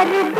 कर